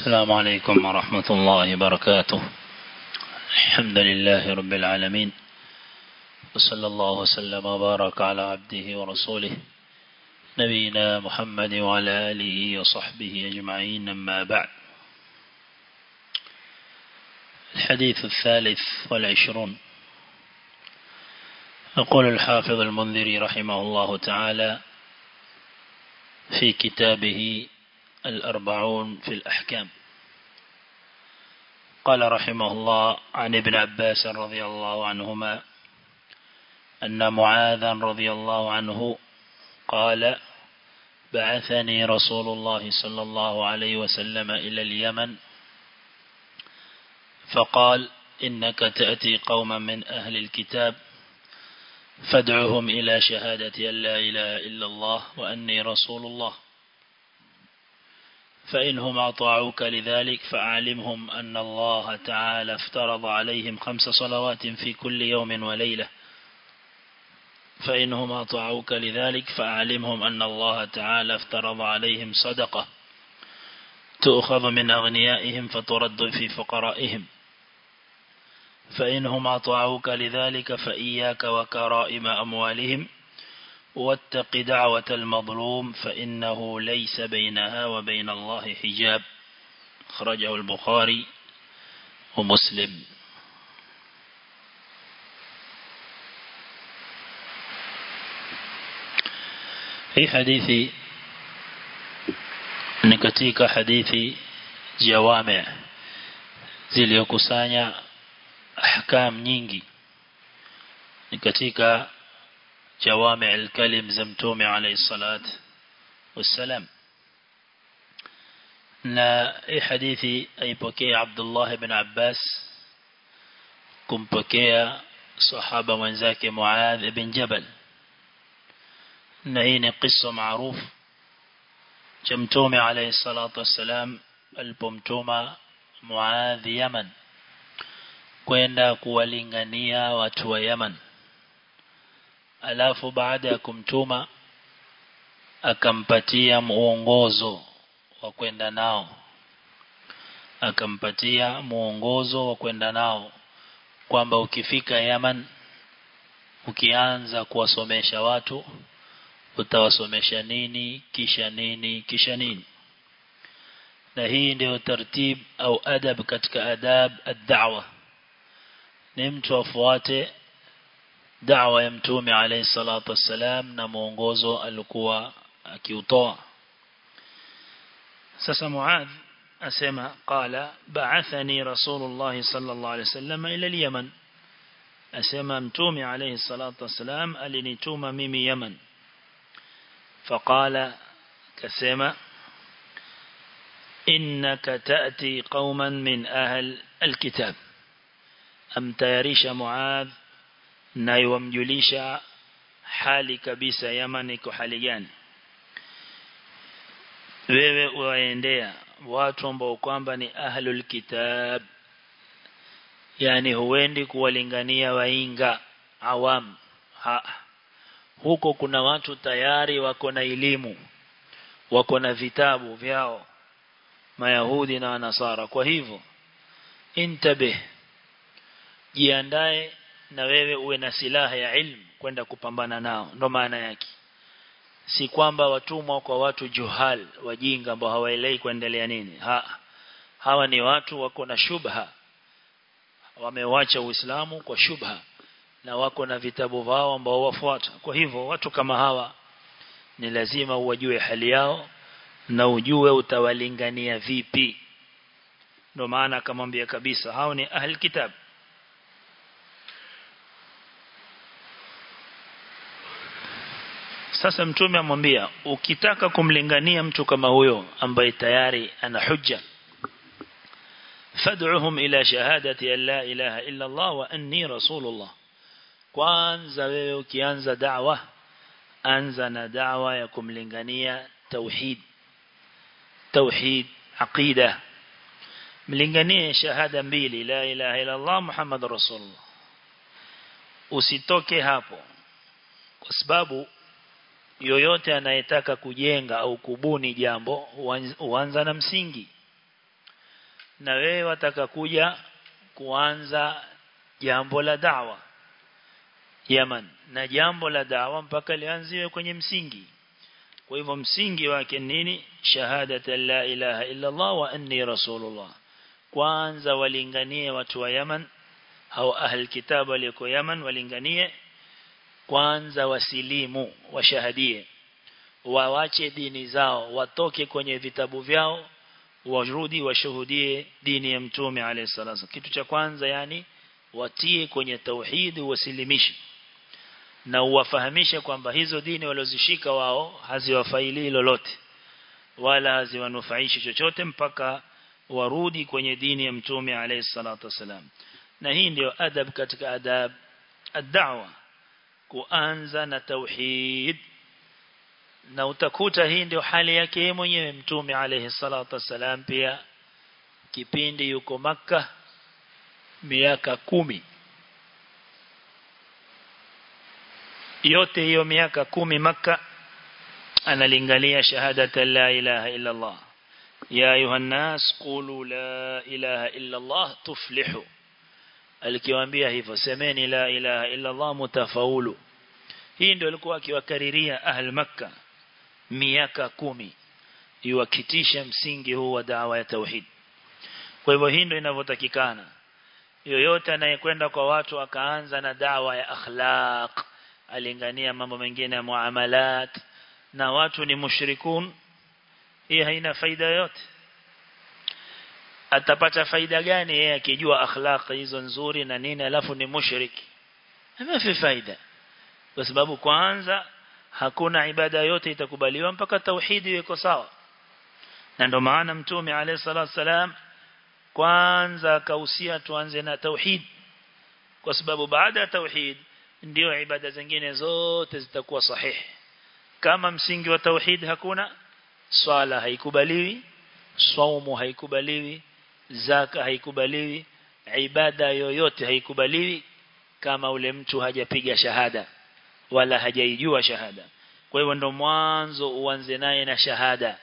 السلام عليكم ورحمة الله وبركاته. الحمد لله رب العالمين. وصلى الله وسلم وبارك على عبده ورسوله نبينا محمد وعلى آله وصحبه أجمعين. أما بعد. الحديث الثالث والعشرون. يقول الحافظ المنذري رحمه الله تعالى في كتابه الأربعون في الأحكام. قال رحمه الله عن ابن عباس رضي الله عنهما أن معاذا رضي الله عنه قال بعثني رسول الله صلى الله عليه وسلم إلى اليمن فقال إنك تأتي قوما من أهل الكتاب فادعهم إلى شهادة أن لا إله إلا الله وأني رسول الله. فإنهم أطاعوك لذلك فأعلمهم أن الله تعالى افترض عليهم خمس صلوات في كل يوم وليلة. فإنهم أطاعوك لذلك فأعلمهم أن الله تعالى افترض عليهم صدقة تؤخذ من أغنيائهم فترد في فقرائهم. فإنهم أطاعوك لذلك فإياك وكرائم أموالهم واتق دعوة المظلوم فإنه ليس بينها وبين الله حجاب. أخرجه البخاري ومسلم. في حديثي نكتيك حديثي جوامع زيليوكوسانيا أحكام نينجي. نكتيك جوامع الكلم زمتوم عليه الصلاة والسلام. نا اي حديثي اي بكي عبد الله بن عباس كم بكي صحابة منزاك معاذ بن جبل. نهين قصة معروف. جمتوم عليه الصلاة والسلام البمتوم معاذ يمن. كوين دا كوالينغانيا واتوى يمن. Alafu baada ya kumtuma akampatia muongozo wa kwenda nao. Akampatia muongozo wa kwenda nao kwamba ukifika Yaman ukianza kuwasomesha watu utawasomesha nini kisha nini kisha nini. Na hii ndio tartib au adab katika adab ad-da'wa. Ni mtu afuate دعوة يمتوم عليه الصلاة والسلام نمونغوزو القوى كيوطوى سس معاذ أسمى قال بعثني رسول الله صلى الله عليه وسلم إلى اليمن. أسمى امتوم عليه الصلاة والسلام ألني توم ميم يمن. فقال كسمى إنك تأتي قوما من أهل الكتاب. أم تيريش معاذ na iwamjulisha hali kabisa Yaman iko hali gani. Wewe uwaendea watu ambao kwamba ni ahlul kitab. Yani huendi kuwalingania wainga awam. Ha. huko kuna watu tayari wako na elimu wako na vitabu vyao mayahudi na nasara. Kwa hivyo intabih jiandae na wewe uwe na silaha ya ilmu kwenda kupambana nao. Ndo maana yake. Si kwamba watumwa kwa watu juhal wajinga ambao hawaelewi kuendelea nini. Ha hawa ni watu wako na shubha. Wamewacha uislamu kwa shubha na wako na vitabu vao ambao wafuata. Kwa hivyo watu kama hawa ni lazima uwajue hali yao na ujue utawalingania vipi. Ndo maana akamwambia kabisa hao ni ahli kitabu Sasa mtume amwambia ukitaka kumlingania mtu kama huyo ambaye tayari ana hujja fad'uhum ila shahadati an la ilaha illa Allah wa anni rasulullah. Kwanza wewe ukianza da'wa anza na da'wa ya kumlingania tauhid tauhid aqida. Mlinganie shahada mbili la ilaha illa Allah Muhammad rasulullah. Usitoke hapo kwa sababu yoyote anayetaka kujenga au kubuni jambo huanza na msingi. Na wewe wataka kuja kuanza jambo la dawa. Yaman. Na jambo la dawa mpaka lianziwe kwenye msingi. Kwa hivyo msingi wake nini? Shahadata la ilaha illa Allah wa anni rasulullah. Kwanza walinganie watu wa Yaman au ahli kitabu walioko Yaman walinganie kwanza wasilimu washahadie. Wawache dini zao watoke kwenye vitabu vyao warudi washuhudie dini ya mtume alayhi salatu kitu cha kwanza yani watie kwenye tauhidi wasilimishi na uwafahamishe kwamba hizo dini walozishika wao haziwafaili lolote. Wala haziwanufaishi chochote mpaka warudi kwenye dini ya mtume alayhi salatu wasalam na hii ndio adab katika adab ad-da'wa kuanza na tauhid na utakuta hii ndio hali yake yeye mwenyewe mtume alayhi salatu wasalam pia kipindi yuko maka miaka kumi yote hiyo miaka kumi maka analingalia shahadata la ilaha illa Allah ya ayuhan nas qulu la ilaha illa Allah tuflihu alikiwaambia hivyo semeni la ilaha illa Allah mutafaulu. Hii ndio alikuwa akiwakariria ahl makka miaka kumi iwakitisha msingi huu wa dawa ya tauhid. Kwa hivyo hii ndio inavyotakikana. Yoyote anayekwenda kwa watu akaanza na dawa ya akhlaq alingania mambo mengine ya muamalat na watu ni mushrikun hii haina faida yote atapata faida gani yeye akijua akhlaq hizo nzuri na nini alafu ni mushriki? Hafi faida. Kwa sababu kwanza hakuna ibada yote itakubaliwa mpaka tauhidi iko sawa. Na ndio maana mtume alayhi salatu wasalam kwanza akahusia tuanze na tauhid. Kwa sababu baada ya tauhid ndio ibada zingine zote zitakuwa sahihi. Kama msingi wa tauhid hakuna swala haikubaliwi saumu haikubaliwi zaka haikubaliwi ibada yoyote haikubaliwi kama ule mtu hajapiga shahada wala hajaijua shahada. Kwa hivyo ndo mwanzo uanze naye na shahada.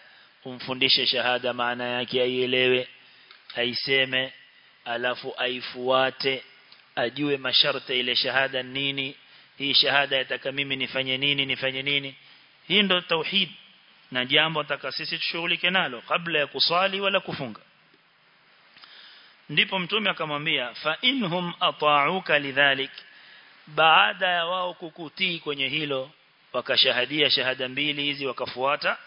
Umfundishe shahada maana yake aielewe aiseme alafu aifuate ajue masharti ile shahada nini hii shahada yataka mimi nifanye nini nifanye nini. Hii ndo tauhid na jambo taka sisi tushughulike nalo kabla ya kuswali wala kufunga ndipo mtume akamwambia fa inhum ata'uka lidhalik. Baada ya wao kukutii kwenye hilo wakashahadia shahada mbili hizi wakafuata.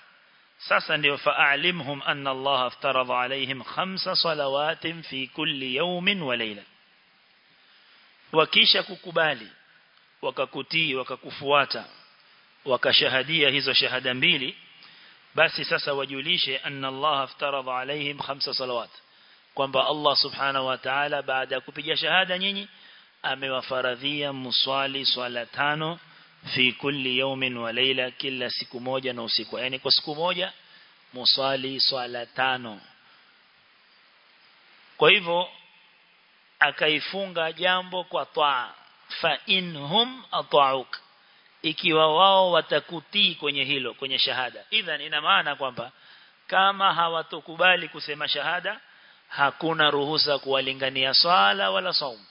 Sasa ndio fa'alimhum anna Allah aftaradha alaihim khamsa salawatin fi kulli yawmin wa layla. Wakisha kukubali wakakutii wakakufuata wakashahadia hizo shahada mbili basi sasa wajulishe anna Allah aftaradha alaihim khamsa salawat kwamba Allah subhanahu wa ta'ala baada ya kupiga shahada nyinyi amewafaradhia muswali swala tano fi kulli yawmin wa layla kila siku moja na usiku. Yani kwa siku moja muswali swala tano. Kwa hivyo akaifunga jambo kwa taa fa inhum ata'uk. Ikiwa wao watakutii kwenye hilo kwenye shahada. Idhan ina maana kwamba kama hawatokubali kusema shahada hakuna ruhusa kuwalingania swala wala saumu.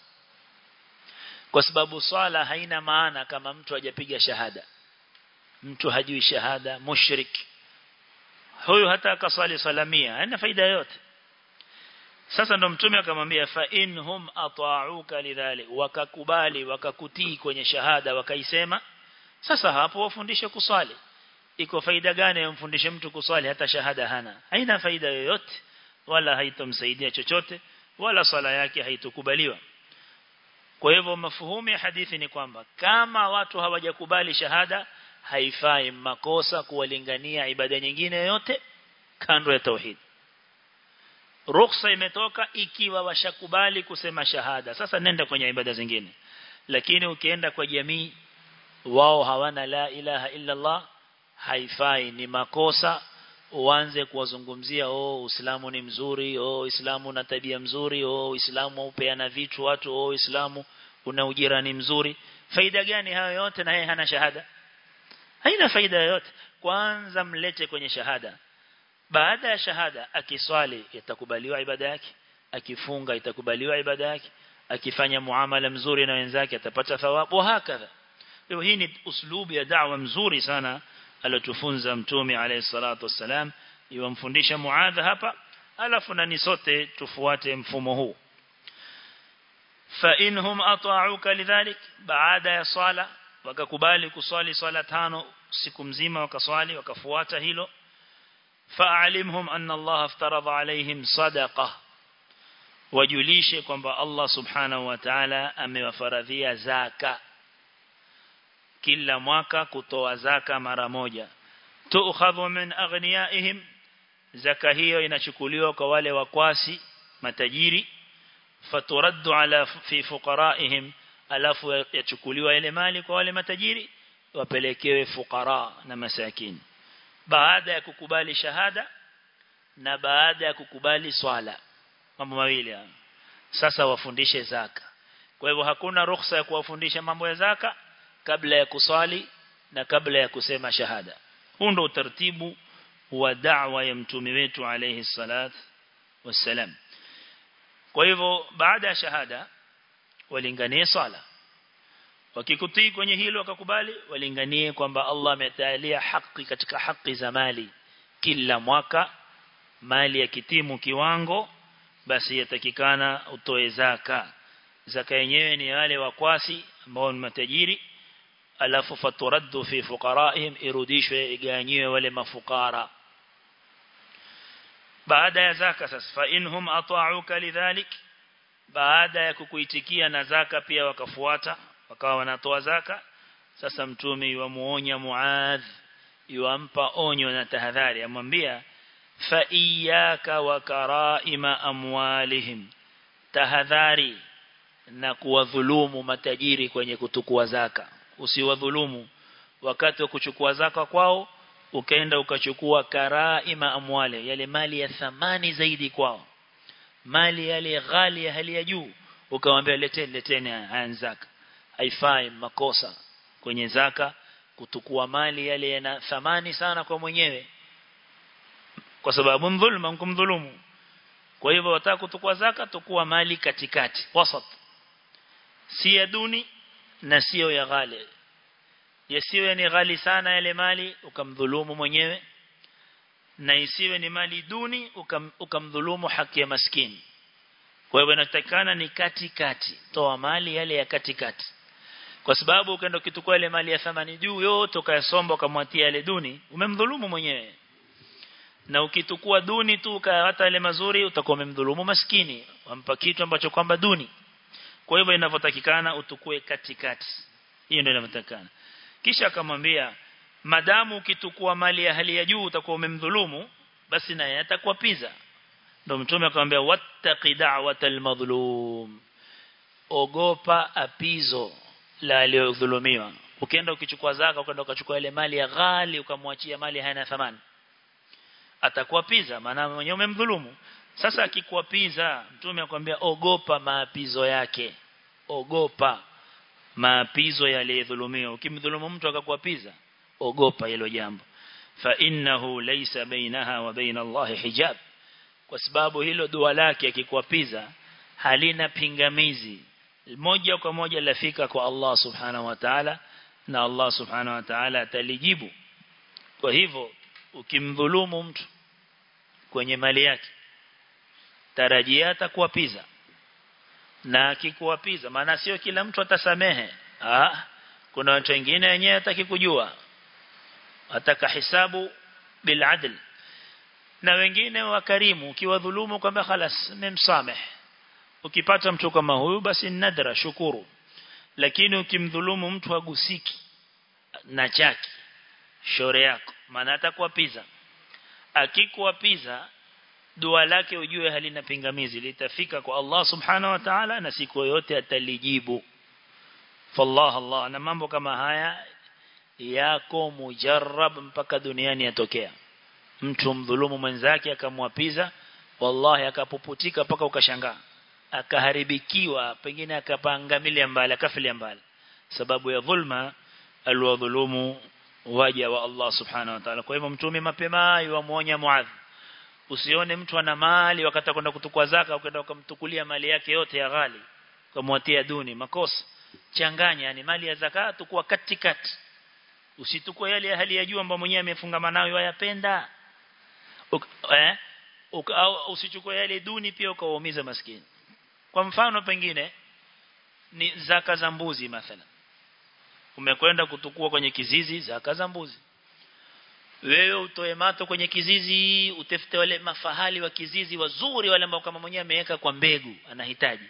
Kwa sababu swala haina maana kama mtu hajapiga shahada. Mtu hajui shahada mushrik. Huyu hata akaswali salamia haina faida yote sasa ndo mtume akamwambia fa inhum ata'uka lidhalik wakakubali wakakutii kwenye shahada wakaisema sasa hapo wafundishe kuswali. Iko faida gani yamfundishe mtu kuswali hata shahada hana? Haina faida yoyote wala haitomsaidia chochote wala swala yake haitokubaliwa. Kwa hivyo mafuhumi ya hadithi ni kwamba kama watu hawajakubali shahada haifai makosa kuwalingania ibada nyingine yote kando ya tauhid. Ruhusa imetoka ikiwa washakubali kusema shahada. Sasa nenda kwenye ibada zingine. Lakini ukienda kwa jamii wao hawana la ilaha illa Allah haifai ni makosa uanze kuwazungumzia oh Uislamu ni mzuri oh Uislamu una tabia mzuri oh Uislamu upeana vitu watu oh Uislamu una ujirani mzuri. Faida gani hayo yote na yeye hana shahada? Haina faida yoyote. Kwanza mlete kwenye shahada. Baada ya shahada akiswali itakubaliwa ibada yake. Akifunga itakubaliwa ibada yake. Akifanya muamala mzuri na wenzake atapata thawabu hakadha. Hii ni uslubu ya da'wa mzuri sana alotufunza mtume alayhi salatu wassalam iwamfundisha muadha hapa alafu na sote tufuate mfumo huu. Fa inhum ata'uka lidhalik baada ya swala wakakubali kuswali swala tano siku mzima wakaswali wakafuata hilo. Fa'alimhum anna Allah aftaradha alaihim sadaqa wajulishe kwamba Allah subhanahu wa ta'ala amewafaradhia zaka kila mwaka kutoa zaka mara moja. Tu'khadhu min aghniyaihim zaka hiyo inachukuliwa kwa wale wakwasi matajiri. Faturaddu ala fi fuqaraihim alafu yachukuliwa ile mali kwa wale matajiri wapelekewe fuqara na masakini baada ya kukubali shahada na baada ya kukubali swala. Mambo mawili sasa wafundishe zaka. Kwa hivyo hakuna ruhusa ya kuwafundisha mambo ya zaka kabla ya kusali na kabla ya kusema shahada. Huu ndio utaratibu wa da'wa ya mtume wetu alayhi salat wassalam. Kwa hivyo baada ya shahada walinganie sala wakikutii kwenye hilo wakakubali walinganie kwamba Allah ametaalia haki katika haki za mali. Kila mwaka mali ya kitimu kiwango basi yatakikana utoe zaka. Zaka yenyewe ni wale wakwasi ambao ni matajiri alafu faturaddu fi fuqaraihim irudishwe iganyiwe wale mafukara. Baada ya zaka sasa fa inhum ata'uka lidhalik baada ya kukuitikia na zaka pia wakafuata wakawa wanatoa zaka. Sasa mtume yuamuonya Muadh yuampa onyo na tahadhari amwambia fa iyyaka wa karaima amwalihim. Tahadhari na kuwadhulumu matajiri kwenye kutukua zaka usiwadhulumu. Wakati wa kuchukua zaka kwao ukaenda ukachukua karaima amwale yale mali ya thamani zaidi kwao. Mali yale ghali ya hali ya juu ukamwambia leteni leteni haya zaka. Haifai makosa kwenye zaka kutukua mali yale yana thamani sana kwa mwenyewe. Kwa sababu mdhulma mkumdhulumu. Kwa hivyo wataka kutukua zaka tukua mali katikati wasat. Si ya duni na sio ya ghali. Yasiwe ni ghali sana yale mali ukamdhulumu mwenyewe. Na isiwe ni mali duni ukam, ukamdhulumu haki ya maskini. Kwa hivyo inatakana ni kati toa mali yale ya kati kati kwa sababu ukaenda kitukua ile mali ya thamani juu yote ukayasomba ukamwatia yale duni umemdhulumu mwenyewe. Na ukitukua duni tu hata ile mazuri utakuwa umemdhulumu maskini. Wampa kitu ambacho kwamba duni kwa hivyo inavyotakikana utukue katikati. Hiyo ndio inavyotakikana. Kisha akamwambia madamu ukitukua mali ya hali ya juu utakuwa umemdhulumu basi naye atakuwa piza ndio mtume akamwambia wattaqi da'watal madhlum. Ogopa apizo la aliyodhulumiwa. Ukienda ukichukua zaka ukaenda ukachukua ile mali ya ghali ukamwachia mali haina thamani atakuwa piza maana mwenyewe umemdhulumu sasa akikuapiza mtume akwambia ogopa maapizo yake. Ogopa maapizo yaliyodhulumiwa ukimdhulumu mtu akakuapiza ogopa hilo jambo. Fa innahu laysa bainaha wa baina Allah hijab. Kwa sababu hilo dua lake akikuapiza halina pingamizi. Moja kwa moja lafika kwa Allah subhanahu wa ta'ala na Allah subhanahu wa ta'ala atalijibu. Kwa hivyo ukimdhulumu mtu kwenye mali yake tarajia atakuwapiza na akikuwapiza maana sio kila mtu atasamehe. Ah kuna watu wengine wenyewe atakikujua. Ataka hisabu bil adl na wengine wakarimu ukiwadhulumu kwamba khalas nimsamehe. Ukipata mtu kama huyu basi nadra shukuru. Lakini ukimdhulumu mtu agusiki na chaki shore yako maana atakuwapiza akikuwapiza dua lake ujue halina pingamizi. Litafika kwa Allah subhanahu wa ta'ala na siku yote atalijibu. Fallah Allah. Na mambo kama haya yako mujarrab mpaka duniani yatokea. Mtu mdhulumu mwenzake akamwapiza wallahi akapuputika mpaka ukashangaa. Akaharibikiwa pengine akapangamilia mbali akafilia mbali. Sababu ya dhulma alwadhulumu waja wa Allah subhanahu wa ta'ala. Kwa hivyo mtume mapema yuamuonya Muadh usione mtu ana mali wakati kwenda kutukua zaka ukaenda ukamtukulia mali yake yote ya ghali ukamwatia duni makosa. Changanya yani mali ya zaka tukua katikati. Usitukue yale ya hali ya juu ambayo mwenyewe amefungamana nayo wayapenda. Eh usichukue yale duni pia ukawaumiza maskini. Kwa mfano pengine ni zaka za mbuzi mathalan. Umekwenda kutukua kwenye kizizi zaka za mbuzi wewe utoe mato kwenye kizizi utafute wale mafahali wa kizizi wazuri wale ambao kama mwenyewe ameweka kwa mbegu anahitaji.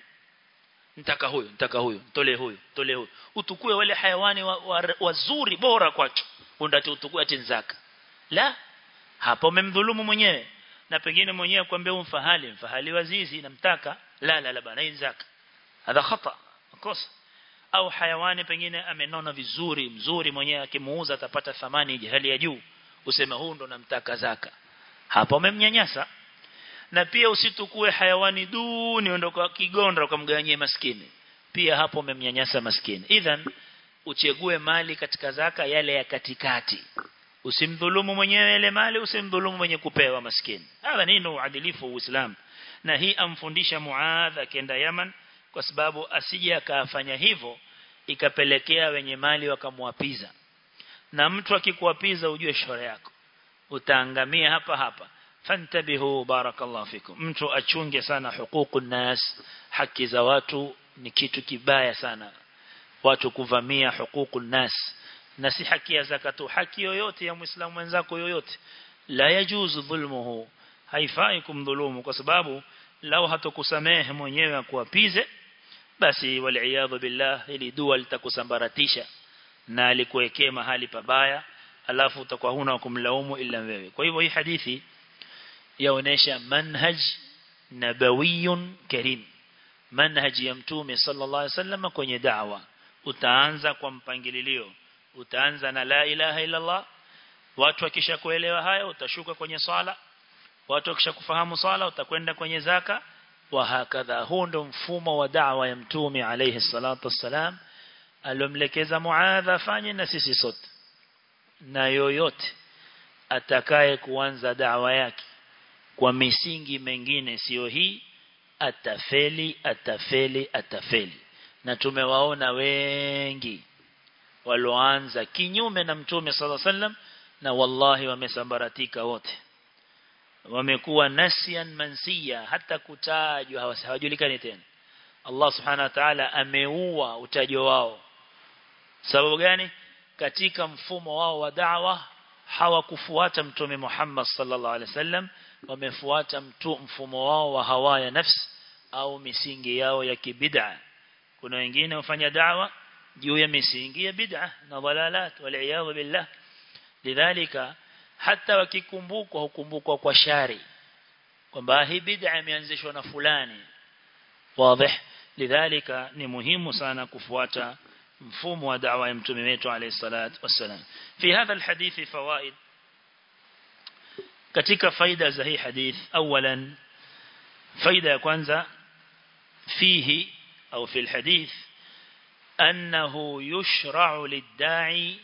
Nitaka huyo nitaka huyo tole huyo tole huyo utukue wale hayawani wazuri wa, wa bora kwacho. Undati utukue tinzaka la hapo umemdhulumu mwenyewe. Na pengine mwenyewe kwambia umfahali mfahali wazizi namtaka. La la la bana inzaka hadha khata kosa au hayawani pengine amenona vizuri mzuri mwenyewe akimuuza atapata thamani hali ya juu useme huu ndo namtaka zaka. Hapo umemnyanyasa na pia usitukue hayawani duni ondoka kigonda ukamganyia maskini. Pia hapo umemnyanyasa maskini. Idhan uchegue mali katika zaka yale ya katikati. Usimdhulumu mwenyewe ile mali usimdhulumu mwenye kupewa maskini. Hapa nini uadilifu wa Uislamu. Na hii amfundisha Muadh akienda Yaman kwa sababu asije akafanya hivyo ikapelekea wenye mali wakamwapiza na mtu akikuapiza ujue shore yako. Utaangamia hapa hapa. Fantabihu barakallahu fikum. Mtu achunge sana hukuku nas haki za watu ni kitu kibaya sana. Watu kuvamia hukuku nas na si haki ya zakatu haki yoyote ya muislamu mwenzako yoyote. La yajuzu dhulmuhu. Haifai kumdhulumu kwa sababu lau hatokusamehe mwenyewe akuapize basi waliaadhu billah ili dua litakusambaratisha na alikuwekea mahali pabaya alafu utakuwa huna kumlaumu ila wewe. Kwa hivyo hii hadithi yaonesha manhaj nabawiyun karim. Manhaj ya mtume sallallahu alaihi wasallam kwenye da'wa. Utaanza kwa mpangilio utaanza na la ilaha illallah. Watu wakisha kuelewa haya utashuka kwenye swala. Watu wakisha kufahamu swala utakwenda kwenye zaka. Wa hakadha. Huu ndo mfumo wa da'wa ya mtume alayhi salatu wassalam alomlekeza muadha afanye na sisi sote. Na yoyote atakaye kuanza da'wa yake kwa misingi mengine sio hii atafeli atafeli atafeli. Na tumewaona wengi walioanza kinyume na mtume sala sallam na wallahi wamesambaratika wote. Wamekuwa nasian mansia hata kutajwa hawajulikani tena. Allah subhanahu wa ta'ala ameua utajo wao sababu gani? Katika mfumo wao wa da'wa hawakufuata mtume Muhammad sallallahu alaihi wasallam wamefuata mtu mfumo wao wa hawa ya nafsi au misingi yao ya kibid'a. Kuna wengine wafanya da'wa juu ya misingi ya bid'a na dalalat wal billah. Lidhalika hata wakikumbukwa hukumbukwa kwa shari kwamba hii bid'a imeanzishwa na fulani. Wazi lidhalika ni muhimu sana kufuata مفهوم ودعوة يمتميته عليه الصلاة والسلام. في هذا الحديث فوائد. كتك فايدة زهي حديث. أولا فايدة كوانزا فيه أو في الحديث أنه يشرع للداعي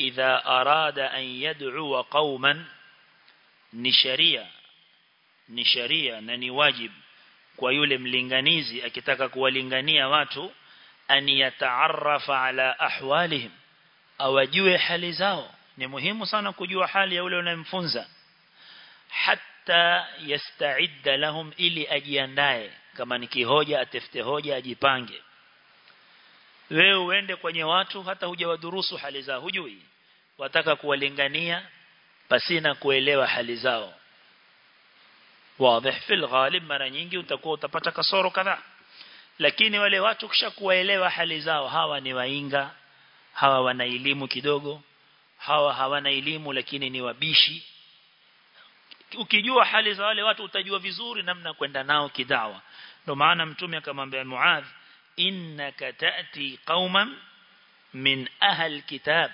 إذا أراد أن يدعو قوما نشريا نشريا نني واجب. kwa yule mlinganizi akitaka واتو an yataarrafa ala ahwalihim. Awajue hali zao. Ni muhimu sana kujua hali ya yule unayemfunza. Hatta yasta'idda lahum ili ajiandae. Kama ni kihoja atafute hoja ajipange. Wewe uende kwenye watu hata hujawadurusu hali zao hujui. Wataka kuwalingania pasina kuelewa hali zao. Wazi fil ghalib mara nyingi utakuwa utapata kasoro kadhaa lakini wale watu kisha kuwaelewa hali zao hawa ni wainga hawa wana elimu kidogo hawa hawana elimu lakini ni wabishi. Ukijua hali za wale watu utajua vizuri namna kwenda nao kidawa. Ndio maana mtume akamwambia Muadh innaka taati qauman min ahli kitab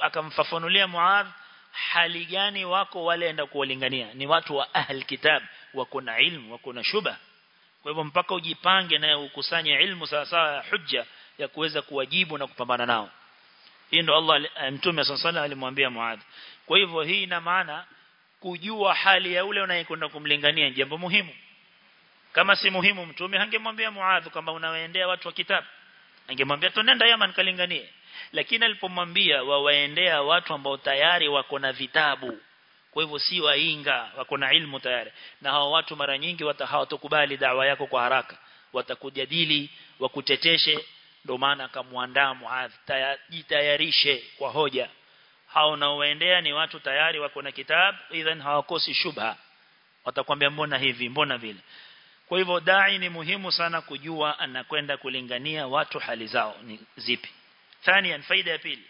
akamfafanulia Muadh hali gani wako wale enda kuwalingania? Ni watu wa ahli kitab wako na ilmu wako na shuba kwa hivyo mpaka ujipange na ukusanye ilmu sawa sawa hujja ya kuweza kuwajibu na kupambana nao. Hii ndo Allah mtume sallallahu alimwambia Muadh. Kwa hivyo hii ina maana kujua hali ya ule unayekwenda kumlingania jambo muhimu. Kama si muhimu mtume hangemwambia Muadh kwamba unawaendea watu wa kitabu. Angemwambia tu nenda Yaman kalinganie. Lakini alipomwambia wawaendea watu ambao tayari wako na vitabu kwa hivyo si wainga wako na ilmu tayari na hao watu mara nyingi hawatokubali dawa yako kwa haraka watakujadili wakuteteshe ndio maana akamwandaa Muadh jitayarishe kwa hoja hao naoendea ni watu tayari wako na kitabu idhan hawakosi shubha watakwambia mbona hivi mbona vile kwa hivyo dai ni muhimu sana kujua anakwenda kulingania watu hali zao ni zipi ثانيا faida ya pili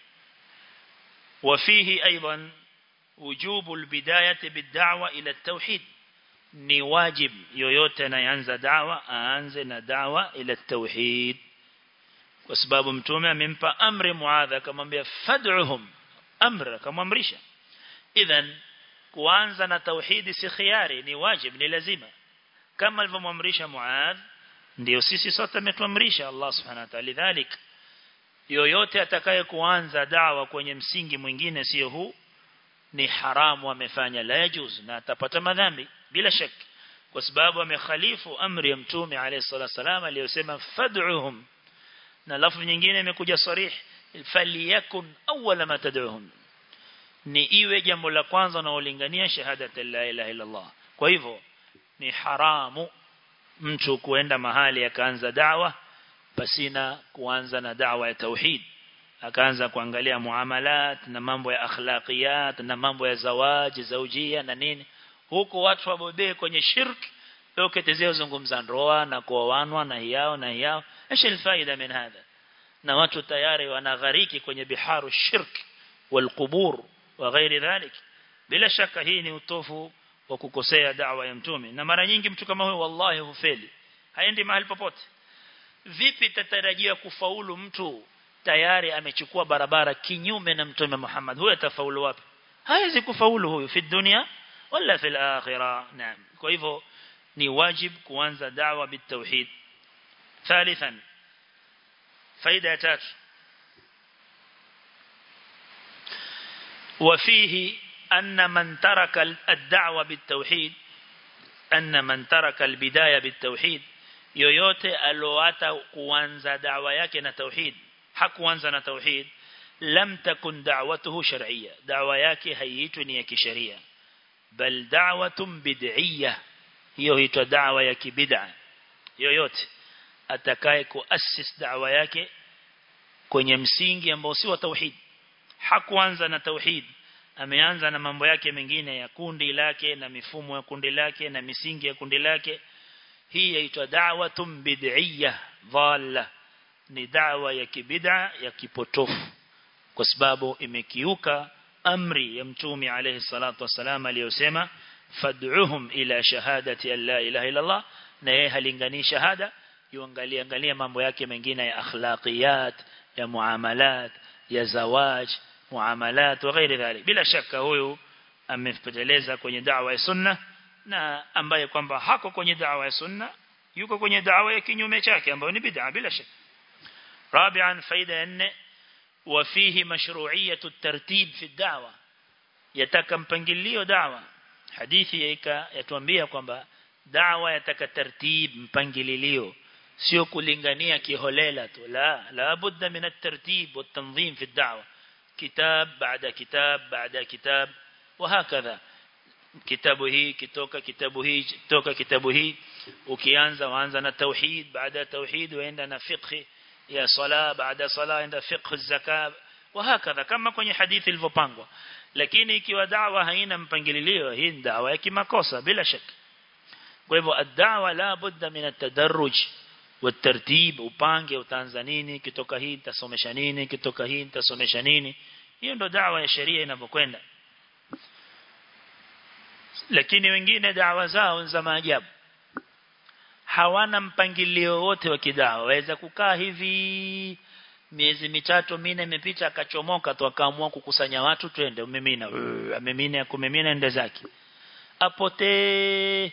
وفيه ايضا وجوب البداية بالدعوة إلى التوحيد. ني واجب يويوتا نيانزا دعوة أنزنا دعوة إلى التوحيد. وسباب امتومة من أمر معاذا كما فدعهم. أمر كما مرشا إذن كوانزنا توحيد سخياري ني نلزيمة كما الفممرشا معاذ ndio sisi sote umetumrisha Allah Subhanahu wa ta'ala lidhalik yoyote atakayekuanza dawa kwenye msingi mwingine sio huu ni haramu amefanya la yajuz na atapata madhambi bila shaka kwa sababu amekhalifu amri ya mtume alayhi salatu wasalam aliyosema fad'uhum. Na lafzi nyingine imekuja sarih falyakun awwala ma tad'uhum. Ni iwe jambo la kwanza unaolingania shahada la ilaha illa Allah kwa hivyo ni haramu mtu kuenda mahali akaanza da'wa pasina kuanza na da'wa ya tauhid akaanza kuangalia muamalat na mambo ya akhlaqiyat na mambo ya zawaji zaujia na nini. Huko watu wabobee kwenye shirki doketezea zungumza ndoa na kuoanwa na yao na yao ashil faida min hadha? Na watu tayari wanaghariki kwenye biharu shirk walqubur wa ghairi dhalik. Bila shaka hii ni utofu wa kukosea da'wa ya mtume. Na mara nyingi mtu kama huyo wallahi hufeli. Haendi mahali popote. Vipi tatarajia kufaulu mtu tayari amechukua barabara kinyume na mtume Muhammad huyo atafaulu wapi hawezi kufaulu huyu fi dunia wala fi akhirah naam kwa hivyo ni wajib kuanza da'wa bitauhid ثالثا فائده tatu وفيه أن من ترك الدعوة بالتوحيد أن من ترك البداية بالتوحيد yoyote aloata kuanza da'wa yake na tauhid hakuanza na tauhid lam takun da'watuhu shar'iyya. Da'wa yake haiitwi ni ya kisheria. Bal da'watun bid'iyya. Hiyo huitwa da'wa ya kibid'a. Yoyote atakaye kuassis da'wa yake kwenye msingi ambao si wa tauhid. Hakuanza na tauhid. Ameanza na mambo yake mengine ya kundi lake na mifumo ya kundi lake na misingi ya kundi lake. Hii yaitwa da'watun bid'iyya. Dhalla ni da'wa ya kibid'a ya kipotofu. Kwa sababu imekiuka amri ya mtume alayhi salatu wasalam aliyosema fad'uhum ila shahadati an la ilaha illa Allah. Na yeye halingani shahada yuangalia angalia mambo yake mengine ya akhlaqiyat ya muamalat ya zawaj muamalat na ghairi dhalik. Bila shaka huyu amepeteleza kwenye da'wa ya sunna na ambaye kwamba hako kwenye da'wa ya sunna yuko kwenye da'wa ya kinyume chake ambayo ni bid'a bila shaka رابعا فائدة أن وفيه مشروعية الترتيب في الدعوة. يتكم بنجلي ودعوة حديث يك يتوانبيا قم دعوة يتك ترتيب بنجلي سيو كلينغانية كهوليلة لا لا بد من الترتيب والتنظيم في الدعوة. كتاب بعد كتاب بعد كتاب وهكذا. كتابه كتوك كتابه توك كتابه وكيانزا وانزا التوحيد بعد التوحيد وعندنا فقه. يا صلاة بعد صلاة عند فقه الزكاة. وهكذا كما كوني حديث الفوبانغو. لكن كي ودعوة من مبنجليليو هين دعوة كي كوسا بلا شك. قويبو الدعوة لابد من التدرج والترتيب. وبانجي وتانزانيني كي توكهين تسومشانيني كي توكهين تسومشانيني hiyo ndo dawa ya sheria inapokwenda lakini wengine dawa zao ni za hawana mpangilio wote wa kidawa. Waweza kukaa hivi miezi mitatu mine imepita akachomoka tu akaamua kukusanya watu twende umemina. Amemina ya kumemina ende zake. Apote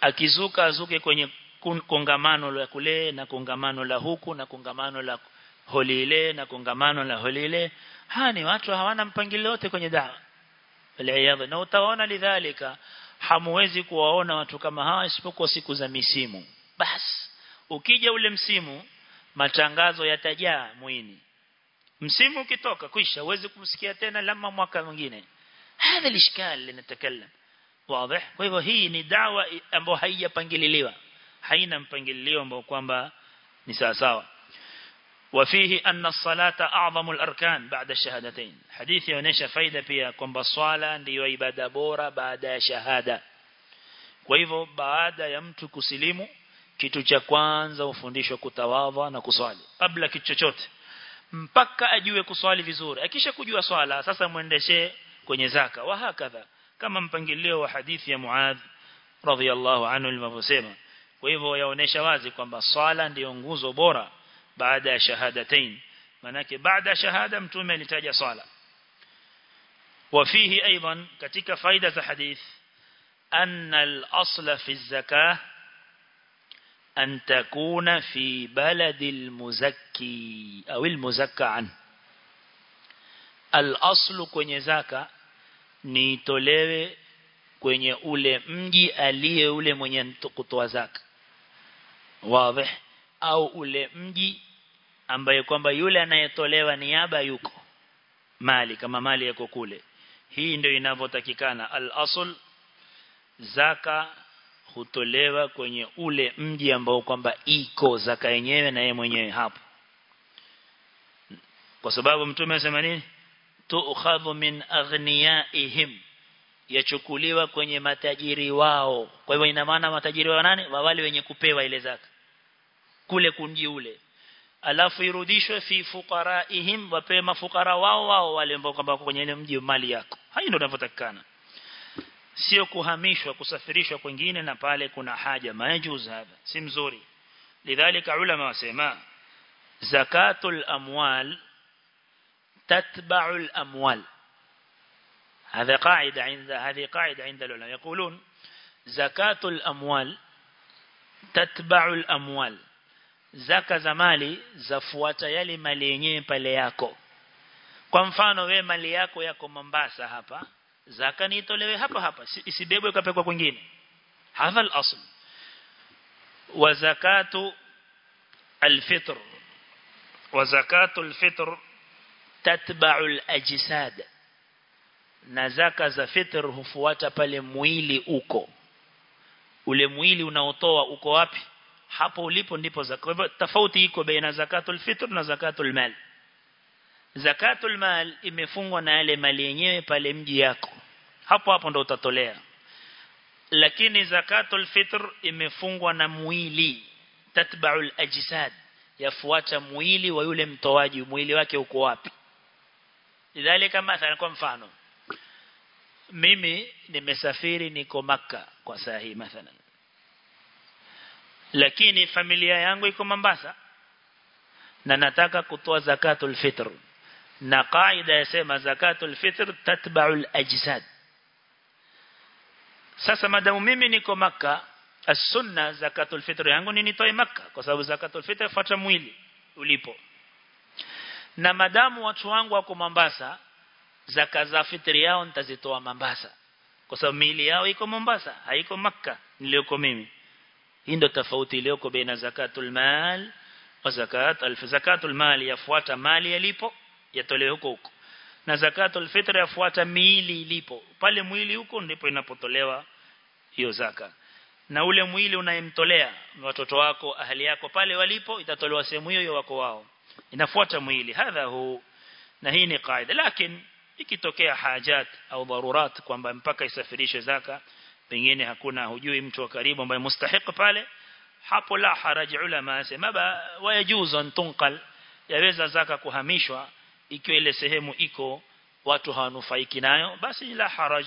akizuka azuke kwenye kongamano la kule na kongamano la huku na kongamano la holile na kongamano la holile haa ni watu hawana mpangilio wote kwenye dawa. Na utaona lidhalika. Hamwezi kuwaona watu kama hawa isipokuwa siku za misimu basi ukija ule msimu matangazo yatajaa mwini msimu ukitoka kwisha uwezi kumsikia tena lama mwaka mwingine hadha lishkal linatakallam wazi kwa hivyo hii ni dawa ambayo haijapangililiwa haina mpangilio ambao kwamba ni sawa sawa وفيه أن الصلاة أعظم الأركان بعد الشهادتين حديث يونيش فايدة pia kwamba swala ndiyo ibada bora baada ya shahada kwa hivyo baada ya mtu kusilimu kitu cha kwanza ufundishwe kutawadha na kuswali kabla kitu chochote mpaka ajue kuswali vizuri. Akisha kujua swala sasa muendeshe kwenye zaka. Wa hakadha kama mpangilio wa hadithi ya Muadh radhiyallahu anhu alivyosema kwa hivyo yaonesha wazi kwamba swala ndiyo nguzo bora baada ya shahadatain. Manake baada ya shahada mtume alitaja swala. Wafihi aidan katika faida za hadith anna al-asla fi zakah أن تكون في بلد المزكي أو المزكى عنه الأصل kwenye zaka ni itolewe kwenye ule mji aliye ule mwenye kutoa zaka wazi au ule mji ambaye kwamba yule anayetolewa niaba yuko mali kama mali yako kule hii ndio inavyotakikana al-asl zaka hutolewa kwenye ule mji ambao kwamba iko zaka yenyewe na yeye mwenyewe hapo. Kwa sababu mtume anasema nini? Tu'khadhu min aghniyaihim. Yachukuliwa kwenye matajiri wao. Kwa hivyo ina maana matajiri wao nani? Wa wale wenye kupewa ile zaka. Kule kunji ule. Alafu irudishwe fi fuqaraihim wapewe mafukara wao wao wale ambao kwamba kwenye ile mji mali yako. Hayo ndio inavyotakikana sio kuhamishwa kusafirishwa kwingine na pale kuna haja majuz hapa si mzuri lidhalika ulama wasema zakatul amwal tatba'ul amwal هذا قاعدة عند هذه قاعدة عند العلماء يقولون زكاة الأموال تتبع الأموال zaka za mali zafuata yale mali yenyewe pale yako kwa mfano we mali yako yako Mombasa hapa zaka ni itolewe hapa hapa isibebwe ikapekwa kwingine. Hadha al-asl. Wa zakatu al-fitr. Wa zakatu al-fitr tatba'u al-ajsad. Na zaka za fitr hufuata pale mwili uko. Ule mwili unaotoa uko wapi? Hapo ulipo ndipo zaka. Tofauti iko baina zakatul fitr na zakatul mal zakatul mal imefungwa na yale mali yenyewe pale mji yako. Hapo hapo ndo utatolea. Lakini zakatul fitr imefungwa na mwili. Tatba'ul ajsad yafuata mwili wa yule mtoaji. Mwili wake uko wapi? Lidhalika mathalan kwa mfano. Mimi nimesafiri niko maka kwa saa hii mathalan. Lakini familia yangu iko Mombasa. Na nataka kutoa zakatul fitr na kaida yasema zakatul fitr tatba'ul ajsad. Sasa madamu mimi niko maka as-sunna zakatul fitr yangu ni nitoe maka kwa sababu zakatul fitr fata mwili ulipo. Na madamu watu wangu wako Mombasa zaka za fitri yao nitazitoa Mombasa. Kwa sababu mili yao iko Mombasa haiko Makka nilioko mimi. Hii ndo tofauti iliyoko baina zakatul mal wa zakat alf zakatul mal yafuata mali yalipo yatolewe huko huko. Na zakatul fitr yafuata miili ilipo. Pale mwili huko ndipo inapotolewa hiyo zaka. Na ule mwili unayemtolea watoto wako ahali yako pale walipo itatolewa sehemu hiyo wako wao. Inafuata mwili. Hadha hu. Na hii ni kaida. Lakini ikitokea hajat au dharurat kwamba mpaka isafirishwe zaka pengine hakuna hujui mtu wa karibu ambaye mustahiq pale hapo la haraj ulama sema ba wayajuzu an tunqal. Yaweza zaka kuhamishwa ikiwa ile sehemu iko watu hawanufaiki nayo basi la haraj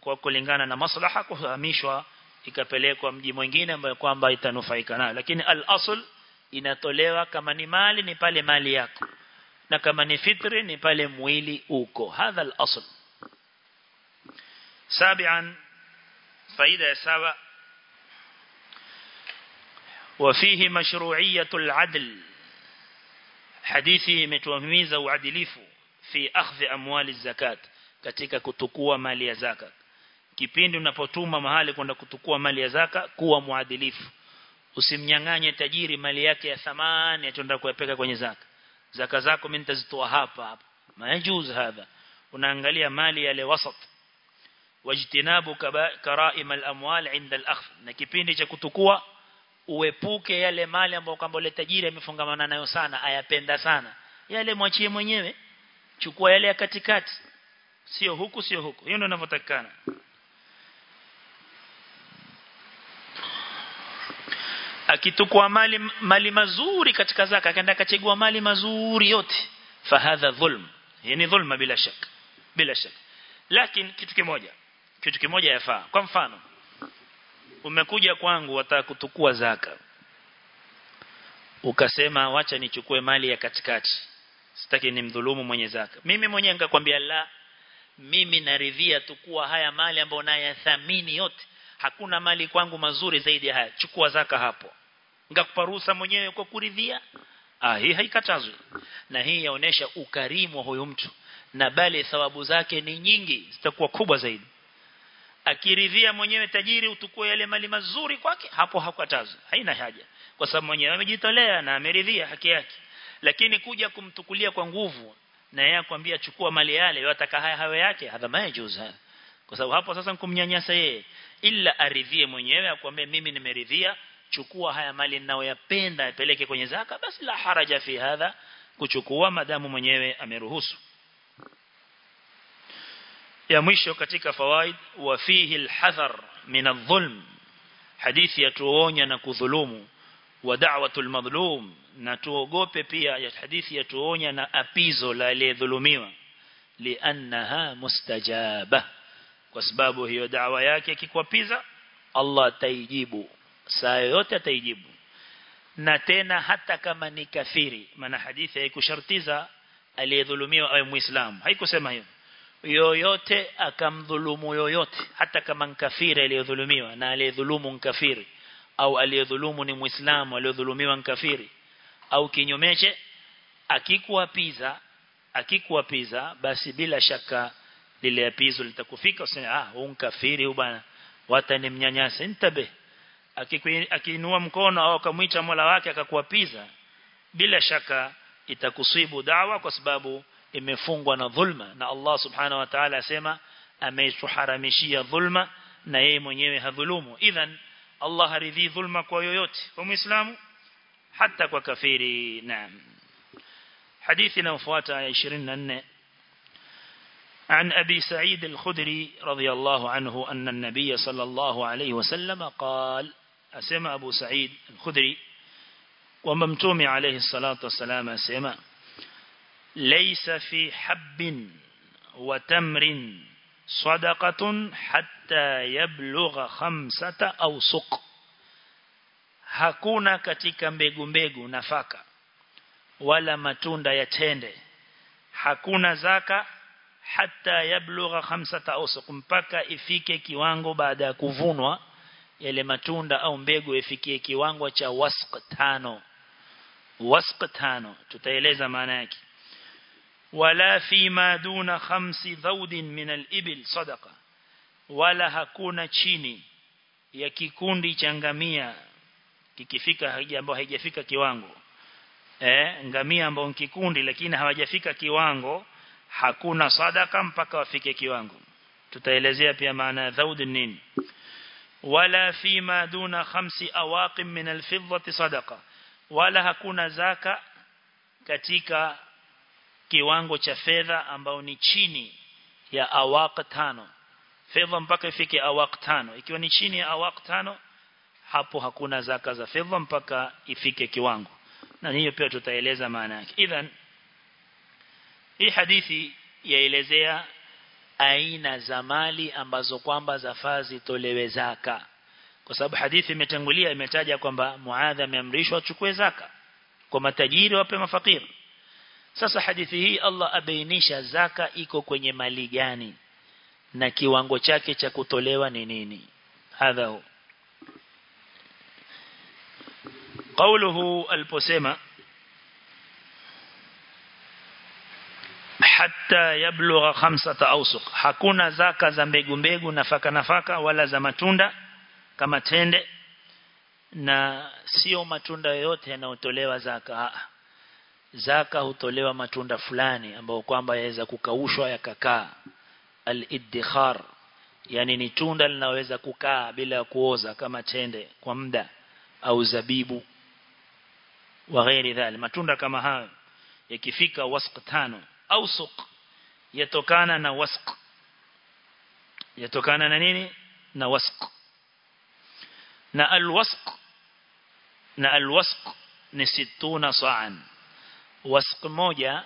kwa kulingana na maslaha kuhamishwa ikapelekwa mji mwingine ambayo kwamba itanufaika nayo lakini al-asl inatolewa kama ni mali ni pale mali yako na kama ni fitri ni pale mwili uko hadha al-asl سابعا فإذا سبع وفيه مشروعية العدل hadithi imetuhimiza uadilifu fi akhdhi amwali zakat katika kutukua mali ya zakat. Kipindi unapotuma mahali kwenda kutukua mali ya zaka kuwa muadilifu. Usimnyang'anye tajiri mali yake ya thamani atenda kuyapeka kwenye zaka. Zaka zako mimi nitazitoa hapa hapa. Majuz hadha. Unaangalia mali yale wasat wajtinabu karaim al-amwal 'inda al-akhdh. Na kipindi cha kutukua uepuke yale mali ambayo kwamba ile tajiri amefungamana nayo sana ayapenda sana. Yale mwachie mwenyewe. Chukua yale ya katikati. Sio huku sio huku. Hiyo ndio inavyotakikana. Akitukua mali mali mazuri katika zaka akaenda akachagua mali mazuri yote. Fahadha dhulm. Yani ni dhulma bila shaka. Bila shaka. Lakini kitu kimoja. Kitu kimoja yafaa. Kwa mfano umekuja kwangu watakutukua zaka. Ukasema wacha nichukue mali ya katikati. Sitaki nimdhulumu mwenye zaka. Mimi mwenyewe nikakwambia la mimi naridhia tukua haya mali ambayo nayathamini yote hakuna mali kwangu mazuri zaidi ya haya. Chukua zaka hapo. Ngakupa ruhusa mwenyewe kwa kuridhia. Ah hii haikatazwi. Na hii yaonesha ukarimu wa huyu mtu. Na bali thawabu zake ni nyingi zitakuwa kubwa zaidi akiridhia mwenyewe tajiri utukue yale mali mazuri kwake hapo hakatazwa haina haja. Kwa sababu mwenyewe amejitolea na ameridhia haki yake. Lakini kuja kumtukulia kwa nguvu na yeye akwambia chukua mali yale yataka haya hawe yake. Hadha majuz kwa sababu hapo sasa kumnyanyasa yeye. Ila aridhie mwenyewe akwambie mimi nimeridhia chukua haya mali ninayoyapenda apeleke kwenye zaka. Basi la haraja fi hadha kuchukua madamu mwenyewe ameruhusu ya mwisho katika fawaid wa fihi alhadhar min adh-dhulm hadithi yatuonya na kudhulumu wa da'watul madhlum na tuogope pia ya hadithi yatuonya na apizo la aliyedhulumiwa. Liannaha mustajaba. Kwa sababu hiyo da'wa yake ikikwapiza Allah ataijibu. Saa yote ataijibu. Na tena hata kama ni kafiri maana hadithi haikushartiza aliyedhulumiwa awe muislamu. Haikusema hiyo yoyote akamdhulumu yoyote hata kama mkafiri aliyodhulumiwa na aliyedhulumu nkafiri au aliyedhulumu ni muislamu aliyodhulumiwa nkafiri au kinyumeche akikuapiza akikuapiza basi bila shaka lile apizo litakufika useme ah huyu kafiri huyu bwana watanimnyanyasa intabe akiinua mkono au akamwita Mola wake akakuapiza bila shaka itakusibu dawa kwa sababu imefungwa na dhulma na Allah subhanahu wa ta'ala asema ameituharamishia dhulma na yeye mwenyewe hadhulumu idhan Allah haridhi dhulma kwa yoyote kwa muislamu hata kwa kafiri naam hadithi inayofuata 24 عن أبي سعيد الخدري رضي الله عنه أن النبي صلى الله وسلم قال أسمى أبو سعيد الخدري وممتوم عليه الصلاة والسلام أسمى laysa fi habbin wa tamrin sadaqatun hatta yablugha khamsata au hakuna katika mbegu mbegu nafaka wala matunda ya tende hakuna zaka hata yablugha khamsata usuq mpaka ifike kiwango baada ya kuvunwa yale matunda au mbegu ifikie kiwango cha wasq tano wasq tano tutaeleza maana yake wala fi ma duna khamsi dhaudin min al-ibil sadaqa wala hakuna chini ya kikundi cha ngamia kikifika ambao haijafika kiwango. Eh ngamia ambao kikundi lakini hawajafika kiwango hakuna sadaka mpaka wafike kiwango. Tutaelezea pia maana ya dhaud nini. Wala fi ma duna khamsi awaqim min al-fiddati sadaqa. Wala hakuna zaka katika kiwango cha fedha ambao ni chini ya awaq tano. Fedha mpaka ifike awaq tano. Ikiwa ni chini ya awaq tano hapo hakuna zaka za fedha mpaka ifike kiwango. Na hiyo pia tutaeleza maana yake. Idhan hii hadithi yaelezea aina za mali ambazo kwamba zafaa zitolewe zaka. Kwa sababu hadithi imetangulia imetaja kwamba Muadha ameamrishwa achukue zaka. Kwa matajiri wape mafakiri sasa hadithi hii Allah abainisha zaka iko kwenye mali gani na kiwango chake cha kutolewa ni nini hadha hu قوله البسمة hatta yablugha khamsata awsuq hakuna zaka za mbegu mbegu nafaka nafaka wala za matunda kama tende na sio matunda yote yanayotolewa zaka zaka hutolewa matunda fulani ambayo kwamba yaweza kukaushwa yakakaa. Al-iddikhar yani ni tunda linaweza kukaa bila kuoza kama tende kwa muda au zabibu wa ghairi dhali matunda kama hayo yakifika wasq tano au suq yatokana na wasq. Yatokana na nini? Na wasq. Na alwasq na alwasq ni situna sa'an wasq moja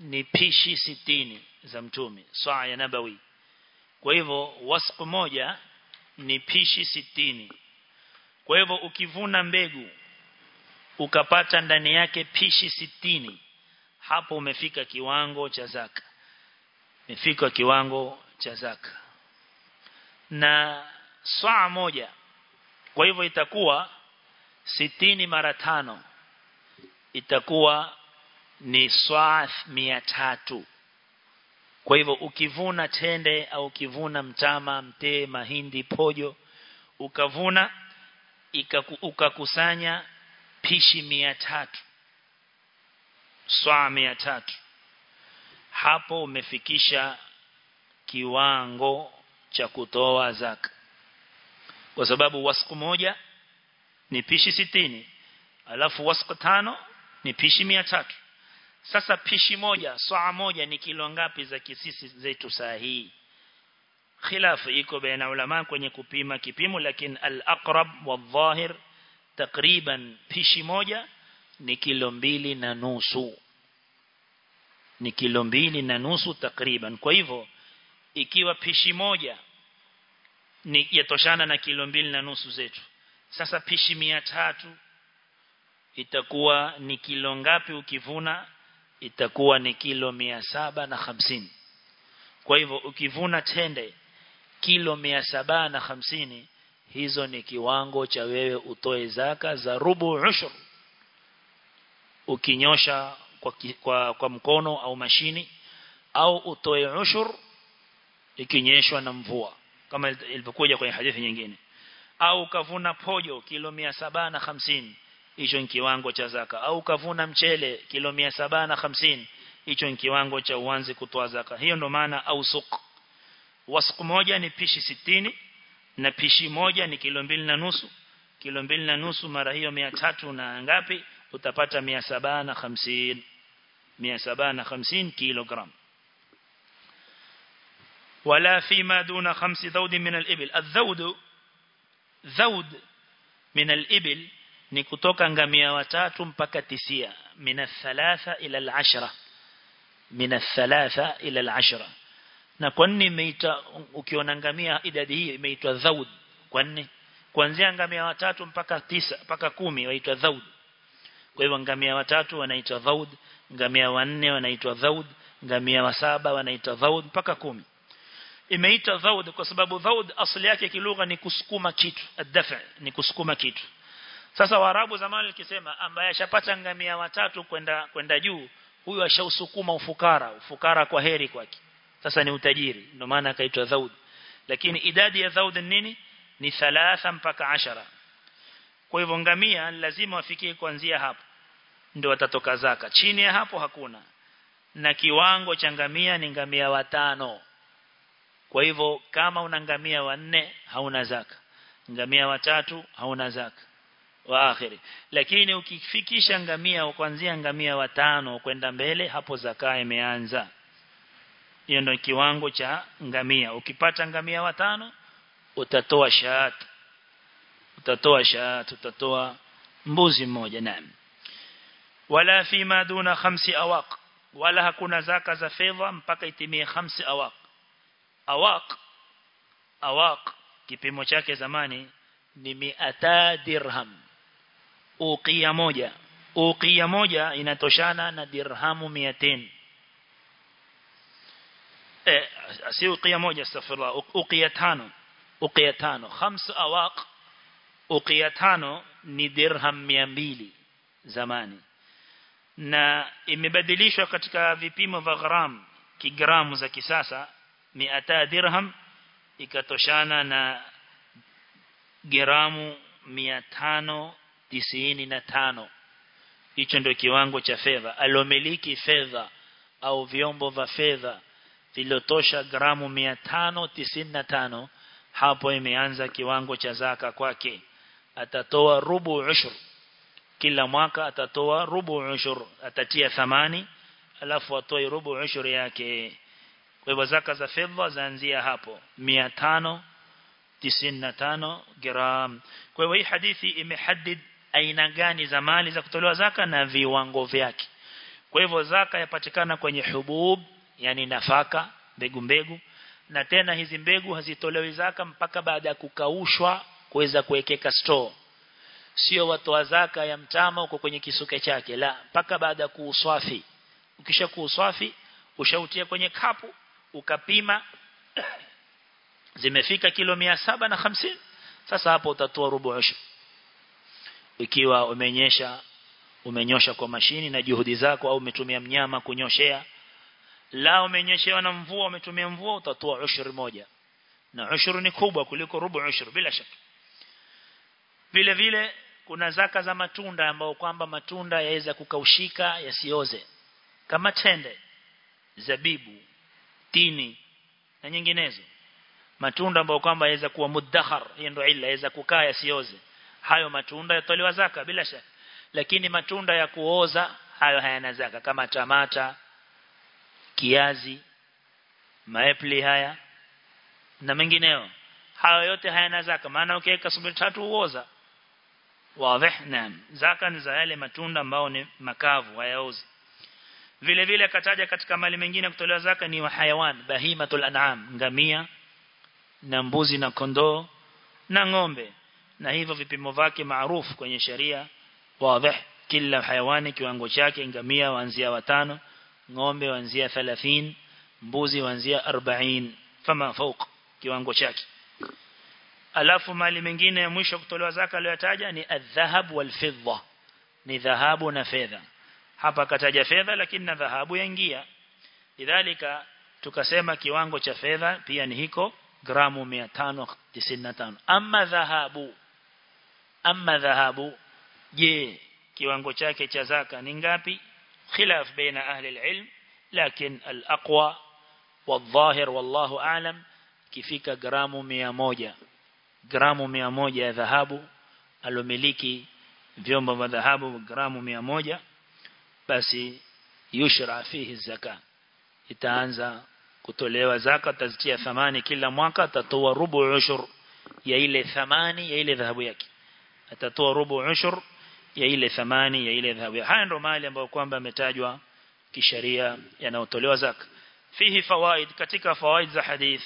ni pishi sitini za mtume saa ya nabawi. Kwa hivyo wasq moja ni pishi sitini. Kwa hivyo ukivuna mbegu ukapata ndani yake pishi sitini hapo umefika kiwango cha zaka. Umefika kiwango cha zaka. Na saa moja kwa hivyo itakuwa sitini mara tano itakuwa ni swath mia tatu. Kwa hivyo ukivuna tende au ukivuna mtama mtee mahindi pojo ukavuna ukakusanya pishi mia tatu. Swaa mia tatu. Hapo umefikisha kiwango cha kutoa zaka. Kwa sababu wasku moja ni pishi sitini alafu wasku tano ni pishi mia tatu sasa pishi moja saa moja ni kilo ngapi za kisisi zetu saa hii? Khilafu iko baina ulama kwenye kupima kipimo lakini al-aqrab wadh-dhahir takriban pishi moja ni kilo mbili na nusu. Ni kilo mbili na nusu takriban. Kwa hivyo ikiwa pishi moja ni yatoshana na kilo mbili na nusu zetu sasa pishi mia tatu itakuwa ni kilo ngapi ukivuna itakuwa ni kilo mia saba na hamsini. Kwa hivyo ukivuna tende kilo mia saba na hamsini hizo ni kiwango cha wewe utoe zaka za rubu ushur ukinyosha kwa, kwa, kwa mkono au mashini au utoe ushur ikinyeshwa na mvua kama ilivyokuja kwenye hadithi nyingine. Au kavuna pojo kilo mia saba na hamsini hicho ni kiwango cha zaka au kavuna mchele kilo mia saba na hamsini hicho ni kiwango cha uanze kutoa zaka hiyo ndo maana au suk wasku moja ni pishi sitini na pishi moja ni kilo mbili na nusu kilo mbili na nusu mara hiyo mia tatu na ngapi utapata mia saba na hamsini mia saba na hamsini kilogram ولا فيما دون خمس ذود من الإبل الذود ذود من الإبل ni kutoka ngamia watatu mpaka tisia. Mina thalatha ila al-ashra. Mina thalatha ila al-ashra. Na kwa nini imeita ukiona ngamia idadi hii imeitwa dhaud kwa nini? Kuanzia ngamia watatu mpaka tisa mpaka kumi waitwa dhaud kwa hivyo ngamia watatu wanaitwa dhaud ngamia wanne wanaitwa dhaud ngamia wa saba wanaitwa dhaud mpaka kumi. Imeita dhaud kwa sababu dhaud asili yake kilugha ni kusukuma kitu ad-daf' ni kusukuma kitu sasa Waarabu zamani likisema ambaye ashapata ngamia watatu kwenda kwenda juu huyo ashausukuma ufukara. Ufukara kwa heri kwake. Sasa ni utajiri. Ndio maana akaitwa dhaud lakini idadi ya dhaud nini? Ni thalatha mpaka ashara. Kwa hivyo ngamia lazima wafikie kuanzia hapo. Ndio watatoka zaka. Chini ya hapo hakuna. Na kiwango cha ngamia ni ngamia watano. Kwa hivyo kama una ngamia wanne hauna zaka. Ngamia watatu hauna zaka wa akhiri. Lakini ukifikisha ngamia kuanzia ngamia watano kwenda mbele hapo zakaa imeanza. Hiyo ndio kiwango cha ngamia. Ukipata ngamia watano utatoa shaat. Utatoa shaat utatoa mbuzi mmoja naam. Wala fima duna khamsi awaq. Wala hakuna zaka za fedha mpaka itimie khamsi awaq. Awaq awaq kipimo chake zamani ni 100 dirham uqiya moja. Uqiya moja inatoshana na dirhamu 200 eh si uqiya moja astaghfirullah uqiya tano. Uqiya tano. Khams awaq uqiya tano ni dirham 200 zamani. Na imebadilishwa katika vipimo vya gram kigramu za kisasa 100 dirham ikatoshana na gramu 595 hicho ndio kiwango cha fedha. Alomiliki fedha au vyombo vya fedha vilotosha gramu 595 hapo imeanza kiwango cha zaka kwake. Atatoa rubu ushur kila mwaka atatoa rubu ushur atatia thamani alafu atoe rubu ushur yake. Kwa hivyo zaka za fedha zaanzia hapo. 595 gram. Kwa hivyo hii hadithi imehadid aina gani za mali za kutolewa zaka na viwango vyake. Kwa hivyo zaka yapatikana kwenye hubub yani nafaka mbegu mbegu. Na tena hizi mbegu hazitolewi zaka mpaka baada ya kukaushwa kuweza kuwekeka store. Sio watoa zaka ya mtama uko kwenye kisuke chake la. Mpaka baada ya kuuswafi. Ukisha kuuswafi ushautia kwenye kapu ukapima zimefika kilo saba na hamsini sasa hapo utatoa ushu ikiwa umenyesha umenyosha kwa mashini na juhudi zako au umetumia mnyama kunyoshea. La umenyeshewa na mvua umetumia mvua utatoa ushuru moja. Na ushuru ni kubwa kuliko rubu ushuru bila shaka. Vile vile kuna zaka za matunda ambao kwamba matunda yaweza kukaushika yasioze. Kama tende zabibu tini na nyinginezo. Matunda ambayo kwamba yaweza kuwa mudakhar hiyo ndio ila yaweza kukaa yasioze hayo matunda yatolewa zaka bila shaka. Lakini matunda ya kuoza hayo hayana zaka. Kama tamata kiazi maepli haya na mengineo. Hayo yote hayana zaka. Maana ukiweka subiri tatu uoza wazi zaka ni za yale matunda ambao ni makavu hayaozi. Vile vile akataja katika mali mengine kutolewa zaka ni wa hayawan bahimatul an'am. Ngamia na mbuzi na kondoo na ng'ombe na hivyo vipimo vyake maarufu kwenye sheria wazi kila hayawani kiwango chake ngamia waanzia watano ng'ombe waanzia 30 mbuzi waanzia 40 fama fauq kiwango chake. Alafu mali mengine ya mwisho kutolewa zaka aliyotaja ni adhahab wal fidda ni dhahabu na fedha. Hapa kataja fedha lakini na dhahabu yaingia. Lidhalika tukasema kiwango cha fedha pia ni hiko gramu 595 ama dhahabu ama dhahabu je kiwango chake cha zaka ni ngapi khilaf baina ahli alilm lakini alaqwa والظاهر والله أعلم kifika gramu 100 gramu 100 ya dhahabu alomiliki vyombo vya dhahabu gramu 100 basi yushra fihi zaka itaanza kutolewa zaka tazitia thamani kila mwaka atatoa rubu ushur ya ile thamani ya ile dhahabu yake Atatoa rubu ushur ya ile thamani ya ile dhahabu haya ndo mali ambayo kwamba ametajwa kisheria yanayotolewa zaka fihi fawaid katika fawaid za hadith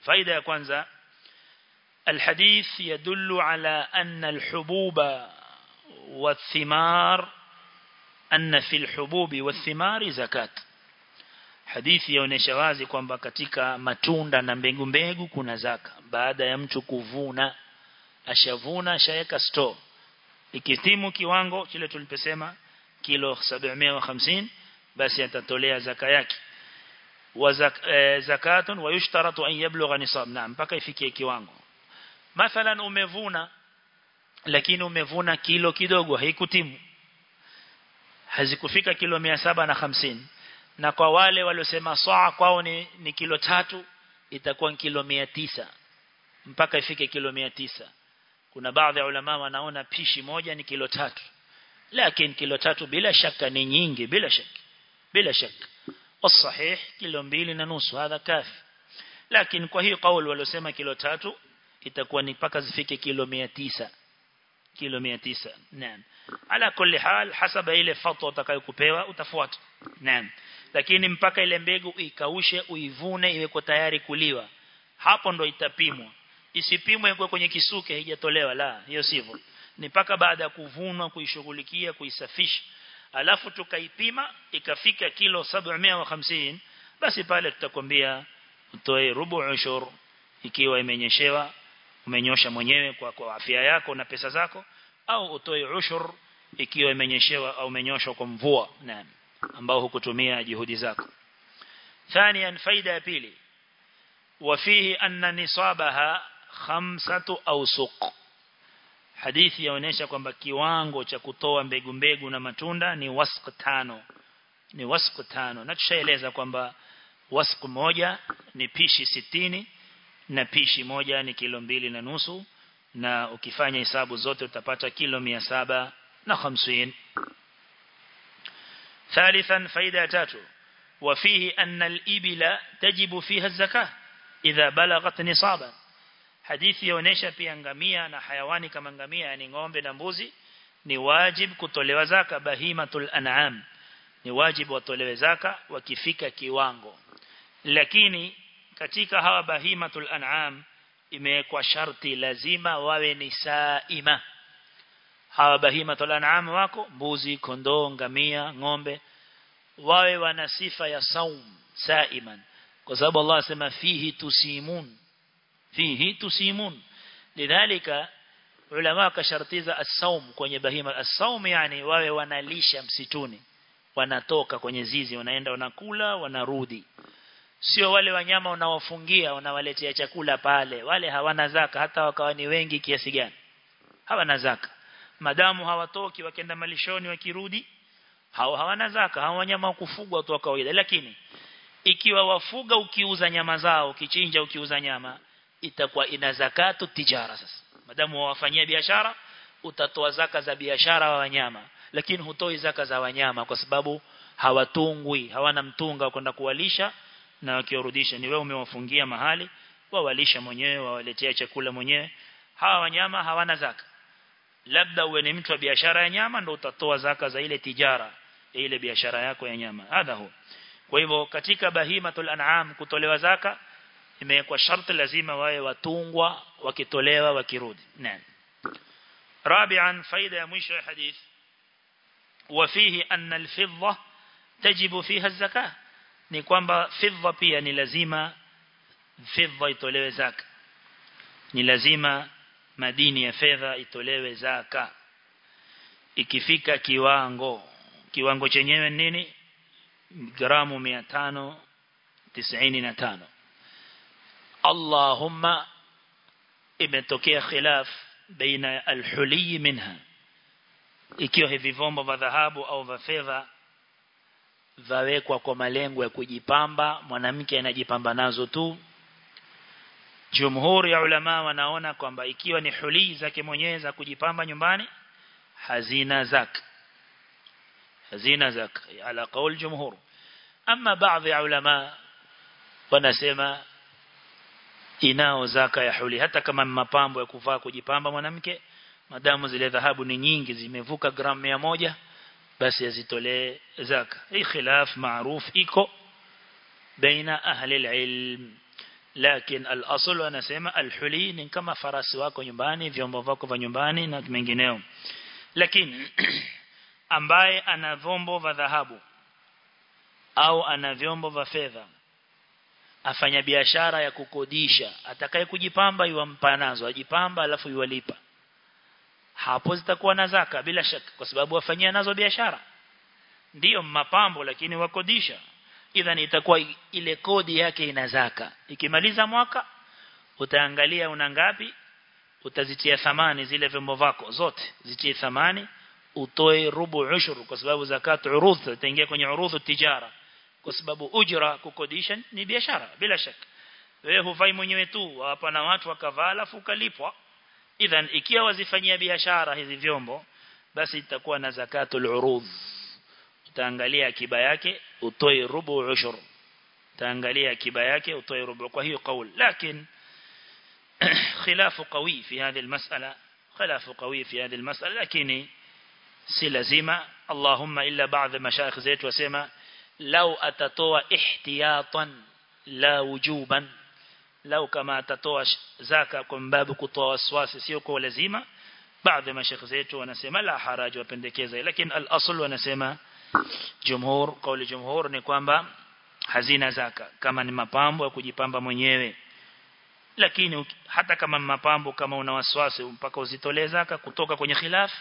faida ya kwanza الحديث يدل على أن الحبوب والثمار أن في الحبوب والثمار زكاة hadithi yaonesha wazi kwamba katika matunda na mbegu mbegu kuna zaka baada ya mtu kuvuna ashavuna ashaweka store. Ikitimu kiwango kile tuliposema kilo 750 basi atatolea zaka yake. Wa zakatun wa yushtaratu an yablugha nisab. Na mpaka ifikie kiwango. Mathalan umevuna lakini umevuna kilo kidogo haikutimu. Hazikufika kilo 750 na kwa wale waliosema saa kwao ni, ni kilo tatu itakuwa kilo 900 mpaka ifike kilo 900 kuna baadhi ya ulama wanaona pishi moja ni kilo tatu lakini kilo tatu bila shaka ni nyingi bila shaka bila shaka والصحيح kilo mbili na nusu hadha kafi lakini kwa hiyo kauli waliosema kilo tatu itakuwa ni mpaka zifike kilo 900 kilo 900 naam ala kulli hal hasaba ile fatwa utakayokupewa utafuata naam lakini mpaka ile mbegu ikaushe uivune iwe tayari kuliwa hapo ndo itapimwa isipimwe kwa kwenye kisuke haijatolewa la hiyo sivyo ni mpaka baada ya kuvunwa kuishughulikia kuisafisha alafu tukaipima ikafika kilo 750 basi pale tutakwambia utoe rubu ushur ikiwa imenyeshewa umenyosha mwenyewe kwa, kwa afya yako na pesa zako au utoe ushur ikiwa imenyeshewa au umenyoshwa kwa mvua naam ambao hukutumia juhudi zako ثانيا فايدة pili وفيه أن نصابها خمسة أوسق hadithi yaonesha kwamba kiwango cha kutoa mbegu mbegu na matunda ni wasq tano ni wasq tano na tushaeleza kwamba wasq moja ni pishi sitini na pishi moja ni kilo mbili na nusu na ukifanya hesabu zote utapata kilo mia saba na hamsini ثالثا فائدة تاتو وفيه أن الإبل تجب فيها الزكاة إذا بلغت نصابا hadithi yaonesha pia ngamia na hayawani kama ngamia yani ng'ombe na mbuzi ni wajib kutolewa zaka bahimatul an'am. Ni wajib watolewe zaka wakifika kiwango. Lakini katika hawa bahimatul an'am imewekwa sharti lazima wawe ni saima. Hawa bahimatul an'am wako mbuzi kondoo ngamia ng'ombe wawe wana sifa ya saum saiman. Kwa sababu Allah asema fihi tusimun fihi tusimun lidhalika ulama kashartiza as-saum kwenye bahima. As-saum yani wawe wanalisha msituni. Wanatoka kwenye zizi wanaenda wanakula wanarudi. Sio wale wanyama unawafungia unawaletea chakula pale. Wale hawana zaka hata wakawa ni wengi kiasi gani. Hawana zaka. Madamu hawatoki wakenda malishoni wakirudi hao hawana zaka. Hao wanyama wa kufugwa tu kawaida. Lakini ikiwa wafuga ukiuza nyama zao ukichinja ukiuza nyama itakuwa ina zakatu tijara sasa. Madamu wawafanyia biashara utatoa zaka za biashara wa wanyama lakini hutoi zaka za wanyama kwa sababu hawatungwi hawana mtunga kwenda kuwalisha na wakiorudisha ni wewe umewafungia mahali wawalisha mwenyewe wawaletea chakula mwenyewe. Hawa wanyama hawana zaka. Labda uwe ni mtu wa biashara ya nyama ndio utatoa zaka za ile tijara ile biashara yako ya nyama. Hadha hu kwa hivyo katika bahimatul an'am kutolewa zaka imewekwa sharti lazima wawe watungwa wakitolewa wakirudi naam رابعا فائده ya mwisho ya hadith وفيه أن الفضة تجب فيها الزكاة ni kwamba fidha pia ni lazima fidha itolewe zaka ni lazima madini ya fedha itolewe zaka ikifika kiwango kiwango chenyewe nini gramu 595 Allahumma imetokea khilaf baina al-huli minha. Ikiwa hivi vombo vya dhahabu au vya fedha vawekwa kwa malengo ya kujipamba mwanamke anajipamba nazo tu. Jumhuri ya ulama wanaona kwamba ikiwa ni huli zake mwenyewe za kujipamba nyumbani hazina zak. Hazina zak ala qaul jumhur. Ama baadhi ya ulama wanasema inao zaka ya huli. Hata kama mapambo ya kuvaa kujipamba mwanamke madamu zile dhahabu ni nyingi zimevuka gramu moja basi azitolee zaka. Hii khilaf maruf iko baina ahli alilm. Lakini al-asl anasema al-huli ni kama farasi wako nyumbani vyombo vako vya nyumbani na mengineo. Lakini ambaye ana vyombo vya dhahabu au ana vyombo vya fedha afanya biashara ya kukodisha. Atakaye kujipamba yuampa nazo. Ajipamba alafu yuwalipa. Hapo zitakuwa na zaka bila shaka kwa sababu afanyia nazo biashara. Ndiyo mapambo lakini wakodisha. Idhan itakuwa ile kodi yake ina zaka. Ikimaliza mwaka utaangalia una ngapi utazitia thamani zile vyombo vako zote. Zitie thamani utoe rubu ushuru kwa sababu zakat urudh itaingia kwenye urudhu tijara kwa sababu ujra kukodisha ni biashara bila shaka wewe hufai mwenyewe tu hapa na watu wakavaa alafu ukalipwa idhan ikiwa wazifanyia biashara hizi vyombo basi itakuwa na zakatul urudh utaangalia akiba yake utoe rubu ushur utaangalia akiba yake utoe rubu kwa hiyo kaul lakini خلاف قوي في هذه المسألة خلاف قوي في هذه المسألة لكن si Allahumma illa baadhi mashaikh zetu wasema lau atatoa ihtiyatan la wujuban. Lau kama atatoa zaka kwa mbabu kutoa waswasi sio kwa lazima. Baadhi mashaikh zetu wanasema la haraj wapendekeza lakini al-asl wanasema jumhur kauli jumhur ni kwamba hazina zaka. Kama ni mapambo ya kujipamba mwenyewe. Lakini hata kama mapambo kama una wasiwasi mpaka uzitolee zaka kutoka kwenye khilaf.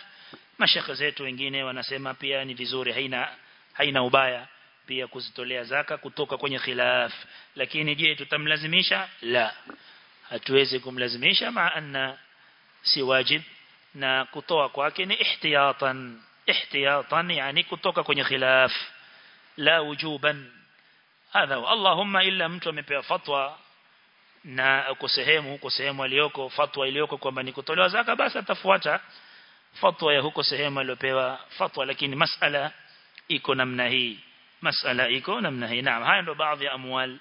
Mashaka zetu wengine wanasema pia ni vizuri haina haina ubaya pia kuzitolea zaka kutoka kwenye khilaf. Lakini je tutamlazimisha? La. Hatuwezi kumlazimisha maana si wajib na kutoa kwake ni ihtiyatan. Ihtiyatan yani kutoka kwenye khilaf. La wujuban. Hadha allahumma illa mtu amepewa fatwa na uko sehemu huko sehemu aliyoko fatwa iliyoko kwamba ni kutolewa zaka basi atafuata fatwa ya huko sehemu aliyopewa fatwa. Lakini masala iko namna hii مسألة يكون من هي نعم هاي لو بعض أموال.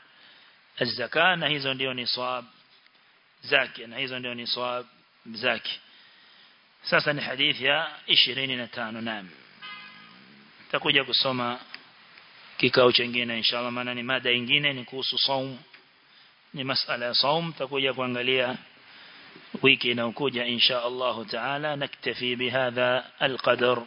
الزكاة هي زنديون صواب زاكي هي زنديون صواب زاكي. ساسا الحديث يا إشرين نتان نعم. تقول يا جاكو كي كاو تشنجينا إن شاء الله. ما مانا نمادا ينجينا نكوسو صوم. نمسألة صوم. تقول يا أنجليا ويكي نوكوجا إن شاء الله تعالى. نكتفي بهذا القدر.